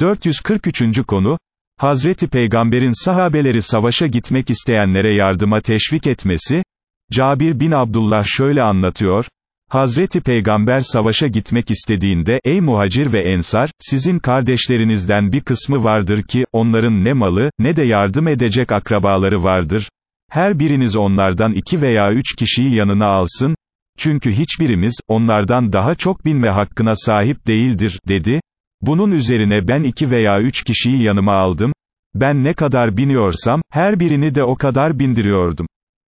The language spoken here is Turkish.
443. konu, Hazreti Peygamber'in sahabeleri savaşa gitmek isteyenlere yardıma teşvik etmesi, Cabir bin Abdullah şöyle anlatıyor, Hazreti Peygamber savaşa gitmek istediğinde, ey muhacir ve ensar, sizin kardeşlerinizden bir kısmı vardır ki, onların ne malı, ne de yardım edecek akrabaları vardır. Her biriniz onlardan iki veya üç kişiyi yanına alsın, çünkü hiçbirimiz, onlardan daha çok binme hakkına sahip değildir, dedi. Bunun üzerine ben iki veya üç kişiyi yanıma aldım, ben ne kadar biniyorsam, her birini de o kadar bindiriyordum.